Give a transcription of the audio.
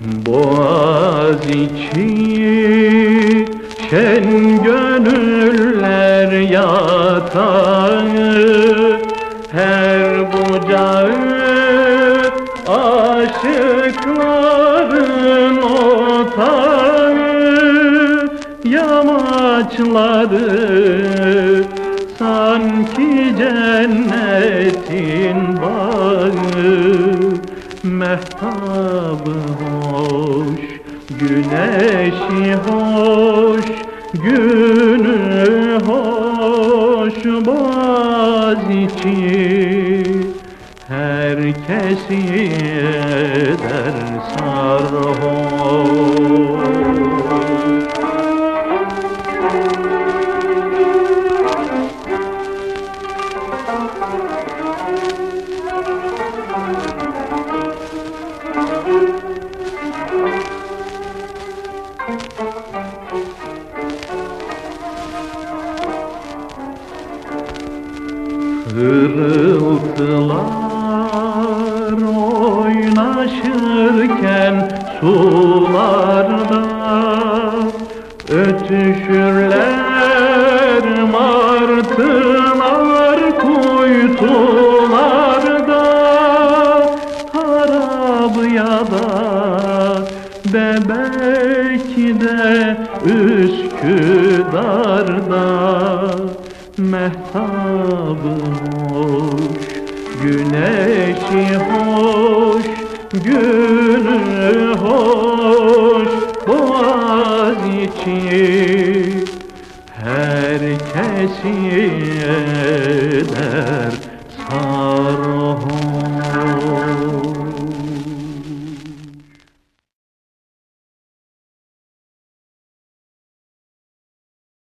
Boğaz içi şen gönüller yatağı Her bucağı aşıkların otağı Yamaçladı sanki cennetin bağı. Mehtabı hoş, güneşi hoş, günü hoş Boğaziçi herkesi eder sarhoş Hırıltılar oynaşırken sularda. Ötüşürler martılar kuytularda. Harab ya da bebek de Üsküdar'da Mehtabı hoş, güneşi hoş, günü hoş. Boğaziçi herkesi eder